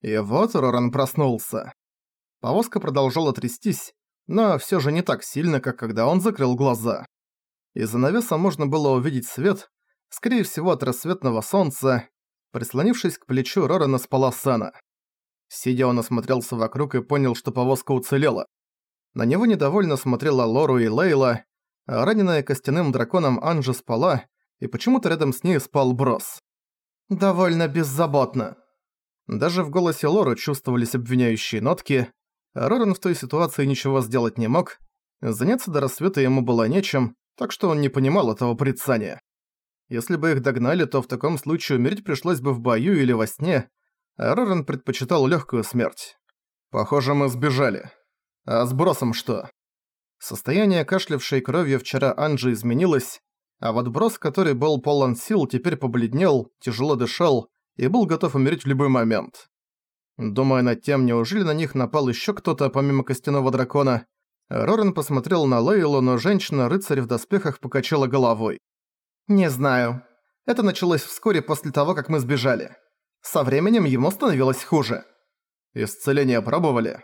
И вот Роран проснулся. Повозка продолжала трястись, но всё же не так сильно, как когда он закрыл глаза. Из-за навеса можно было увидеть свет, скорее всего от рассветного солнца. Прислонившись к плечу Рорана спала Сана. Сидя он осмотрелся вокруг и понял, что повозка уцелела. На него недовольно смотрела Лору и Лейла, а раненая костяным драконом Анжа спала, и почему-то рядом с ней спал Брос. «Довольно беззаботно». Даже в голосе Лоры чувствовались обвиняющие нотки, Роран в той ситуации ничего сделать не мог, заняться до рассвета ему было нечем, так что он не понимал этого порицания. Если бы их догнали, то в таком случае умереть пришлось бы в бою или во сне, Роран предпочитал легкую смерть. «Похоже, мы сбежали. А с Бросом что?» Состояние кашлявшей кровью вчера Анджи изменилось, а вот Брос, который был полон сил, теперь побледнел, тяжело дышал и был готов умереть в любой момент. Думая над тем, неужели на них напал еще кто-то помимо костяного дракона, Рорен посмотрел на Лейлу, но женщина-рыцарь в доспехах покачала головой. «Не знаю. Это началось вскоре после того, как мы сбежали. Со временем ему становилось хуже. Исцеление пробовали.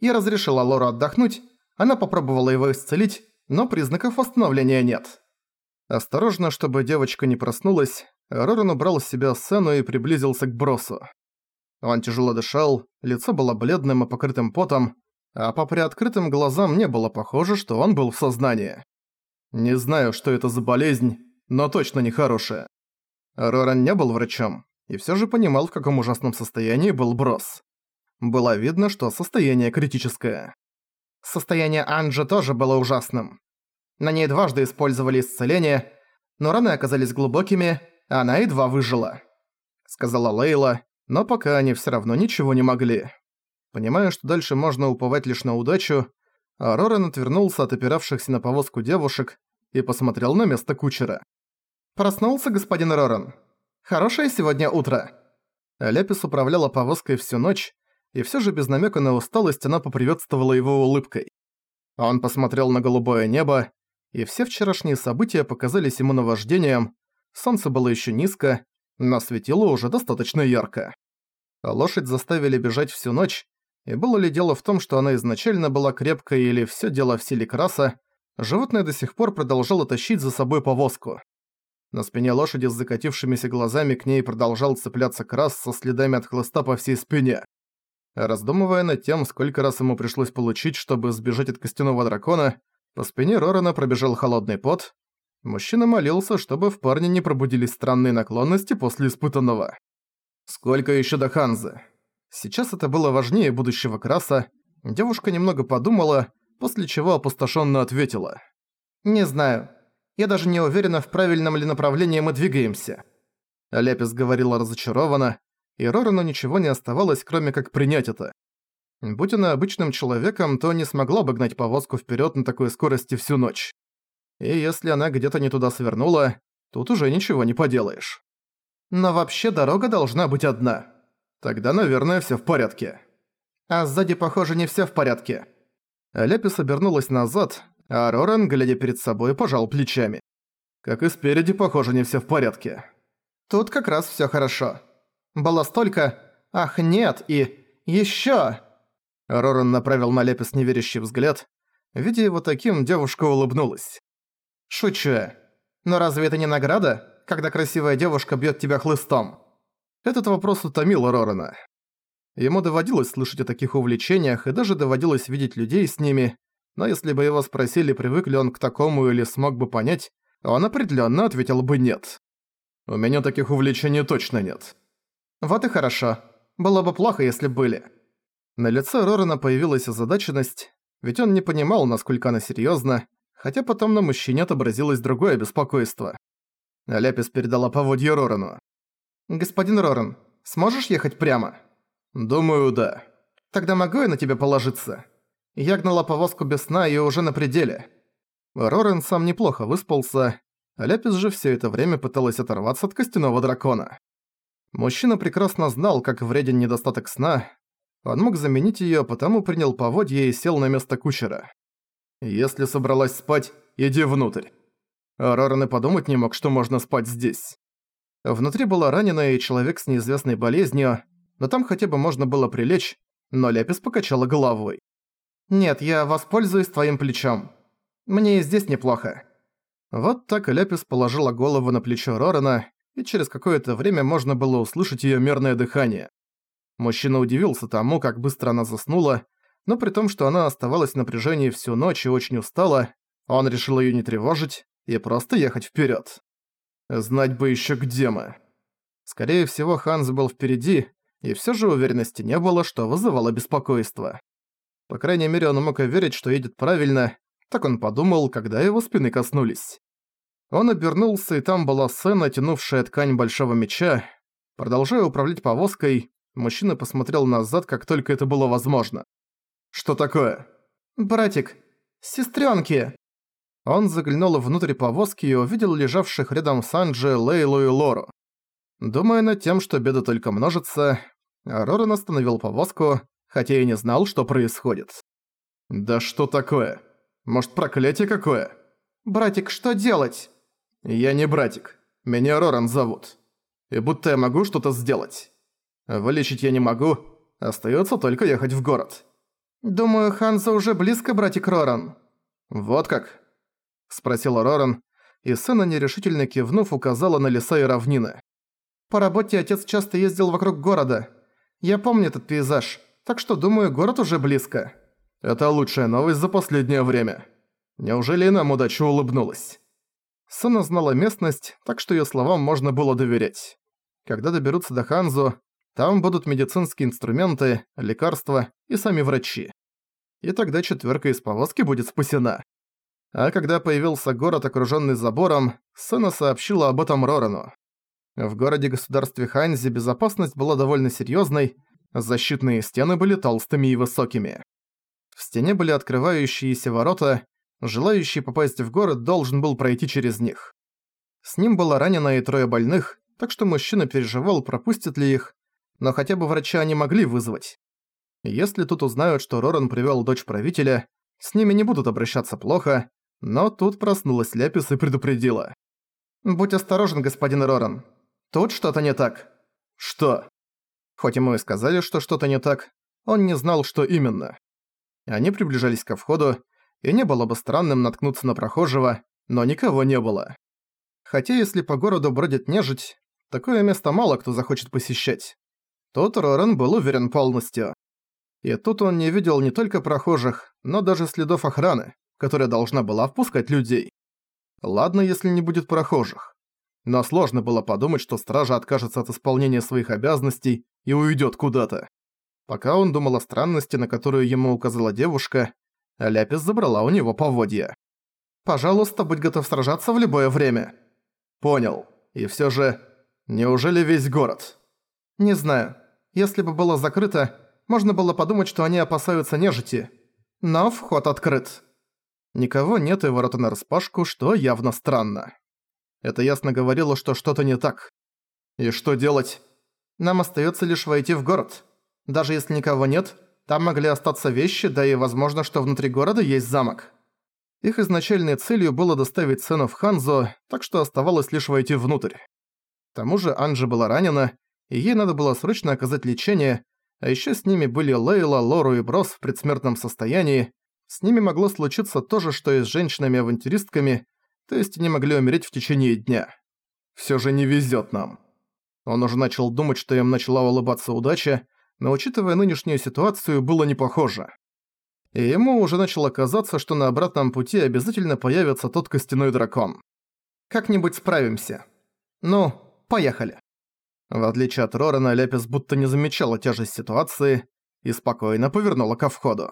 Я разрешила Лору отдохнуть, она попробовала его исцелить, но признаков восстановления нет. Осторожно, чтобы девочка не проснулась, Роран убрал с себя сцену и приблизился к Бросу. Он тяжело дышал, лицо было бледным и покрытым потом, а по приоткрытым глазам не было похоже, что он был в сознании. Не знаю, что это за болезнь, но точно нехорошая. Роран не был врачом, и всё же понимал, в каком ужасном состоянии был Брос. Было видно, что состояние критическое. Состояние Анджи тоже было ужасным. На ней дважды использовали исцеление, но раны оказались глубокими, она едва выжила. Сказала Лейла, но пока они всё равно ничего не могли. Понимая, что дальше можно уповать лишь на удачу, Роран отвернулся от опиравшихся на повозку девушек и посмотрел на место кучера. «Проснулся господин Роран?» Хорошее сегодня утро». Лепис управляла повозкой всю ночь, и всё же без намека на усталость она поприветствовала его улыбкой. Он посмотрел на голубое небо, и все вчерашние события показались ему наваждением, солнце было ещё низко, но светило уже достаточно ярко. Лошадь заставили бежать всю ночь, и было ли дело в том, что она изначально была крепкой или всё дело в силе краса, животное до сих пор продолжало тащить за собой повозку. На спине лошади с закатившимися глазами к ней продолжал цепляться крас со следами от хлыста по всей спине. Раздумывая над тем, сколько раз ему пришлось получить, чтобы сбежать от костяного дракона, по спине Рорана пробежал холодный пот. Мужчина молился, чтобы в парне не пробудились странные наклонности после испытанного. Сколько еще до Ханзы? Сейчас это было важнее будущего Краса. Девушка немного подумала, после чего опустошенно ответила. «Не знаю. Я даже не уверена, в правильном ли направлении мы двигаемся». Лепис говорила разочарованно, и Рорану ничего не оставалось, кроме как принять это. Будь она обычным человеком, то не смогла бы гнать повозку вперед на такой скорости всю ночь. И если она где-то не туда свернула, тут уже ничего не поделаешь. Но вообще дорога должна быть одна. Тогда, наверное, все в порядке. А сзади, похоже, не все в порядке. Лепис обернулась назад, а Роран, глядя перед собой, пожал плечами. Как и спереди, похоже, не все в порядке. Тут как раз все хорошо. Было столько «Ах, нет» и еще. Роран направил на Лепис неверящий взгляд. Видя его таким, девушка улыбнулась. «Шучу. Но разве это не награда, когда красивая девушка бьет тебя хлыстом?» Этот вопрос утомил Рорана. Ему доводилось слышать о таких увлечениях и даже доводилось видеть людей с ними, но если бы его спросили, привык ли он к такому или смог бы понять, он определенно ответил бы «нет». «У меня таких увлечений точно нет». «Вот и хорошо. Было бы плохо, если были». На лице Рорана появилась озадаченность, ведь он не понимал, насколько она серьёзна, хотя потом на мужчине отобразилось другое беспокойство. Ляпис передала поводье Рорану. «Господин Роран, сможешь ехать прямо?» «Думаю, да». «Тогда могу я на тебя положиться?» Я гнала повозку без сна и уже на пределе. Рорен сам неплохо выспался, а Ляпис же все это время пыталась оторваться от костяного дракона. Мужчина прекрасно знал, как вреден недостаток сна. Он мог заменить её, потому принял поводья и сел на место кучера. «Если собралась спать, иди внутрь». Рорен и подумать не мог, что можно спать здесь. Внутри была раненая и человек с неизвестной болезнью. но там хотя бы можно было прилечь, но Лепис покачала головой. «Нет, я воспользуюсь твоим плечом. Мне и здесь неплохо». Вот так Лепис положила голову на плечо Рорана, и через какое-то время можно было услышать её мерное дыхание. Мужчина удивился тому, как быстро она заснула, но при том, что она оставалась в напряжении всю ночь и очень устала, он решил её не тревожить и просто ехать вперёд. Знать бы ещё где мы. Скорее всего, Ханс был впереди, и всё же уверенности не было, что вызывало беспокойство. По крайней мере, он мог верить, что едет правильно, так он подумал, когда его спины коснулись. Он обернулся, и там была сцена, тянувшая ткань большого меча. Продолжая управлять повозкой, мужчина посмотрел назад, как только это было возможно. «Что такое?» «Братик, сестрёнки!» Он заглянул внутрь повозки и увидел лежавших рядом Санджи, Лейлу и Лору. Думая над тем, что беда только множится, Роран остановил повозку, хотя и не знал, что происходит. «Да что такое? Может, проклятие какое?» «Братик, что делать?» «Я не братик. Меня Роран зовут. И будто я могу что-то сделать. Вылечить я не могу. Остаётся только ехать в город». «Думаю, Ханза уже близко, братик Роран». «Вот как?» – спросила Роран, и сына нерешительно кивнув указала на леса и равнины. «По работе отец часто ездил вокруг города. Я помню этот пейзаж, так что думаю, город уже близко». «Это лучшая новость за последнее время. Неужели нам удача улыбнулась?» Сона знала местность, так что её словам можно было доверять. Когда доберутся до Ханзу, там будут медицинские инструменты, лекарства и сами врачи. И тогда четвёрка из повозки будет спасена. А когда появился город, окружённый забором, Сона сообщила об этом Рорану. В городе-государстве Ханзи безопасность была довольно серьёзной, защитные стены были толстыми и высокими. В стене были открывающиеся ворота, Желающий попасть в город должен был пройти через них. С ним было ранено и трое больных, так что мужчина переживал, пропустят ли их, но хотя бы врача они могли вызвать. Если тут узнают, что Роран привёл дочь правителя, с ними не будут обращаться плохо, но тут проснулась Ляпис и предупредила. «Будь осторожен, господин Роран. Тут что-то не так». «Что?» Хоть ему и сказали, что что-то не так, он не знал, что именно. Они приближались ко входу, и не было бы странным наткнуться на прохожего, но никого не было. Хотя если по городу бродит нежить, такое место мало кто захочет посещать. Тут Рорен был уверен полностью. И тут он не видел не только прохожих, но даже следов охраны, которая должна была впускать людей. Ладно, если не будет прохожих. Но сложно было подумать, что стража откажется от исполнения своих обязанностей и уйдет куда-то. Пока он думал о странности, на которую ему указала девушка, Ляпис забрала у него поводья. «Пожалуйста, будь готов сражаться в любое время». «Понял. И всё же, неужели весь город?» «Не знаю. Если бы было закрыто, можно было подумать, что они опасаются нежити. Но вход открыт». Никого нет и ворота нараспашку, что явно странно. Это ясно говорило, что что-то не так. И что делать? Нам остаётся лишь войти в город. Даже если никого нет, там могли остаться вещи, да и возможно, что внутри города есть замок. Их изначальной целью было доставить сцену в Ханзо, так что оставалось лишь войти внутрь. К тому же Анжи была ранена, и ей надо было срочно оказать лечение, а ещё с ними были Лейла, Лору и Брос в предсмертном состоянии. С ними могло случиться то же, что и с женщинами-авантюристками, то есть они могли умереть в течение дня. Всё же не везёт нам. Он уже начал думать, что им начала улыбаться удача, но учитывая нынешнюю ситуацию, было не похоже. И ему уже начало казаться, что на обратном пути обязательно появится тот костяной дракон. «Как-нибудь справимся. Ну, поехали». В отличие от Рорана, Ляпис будто не замечала тяжесть ситуации и спокойно повернула ко входу.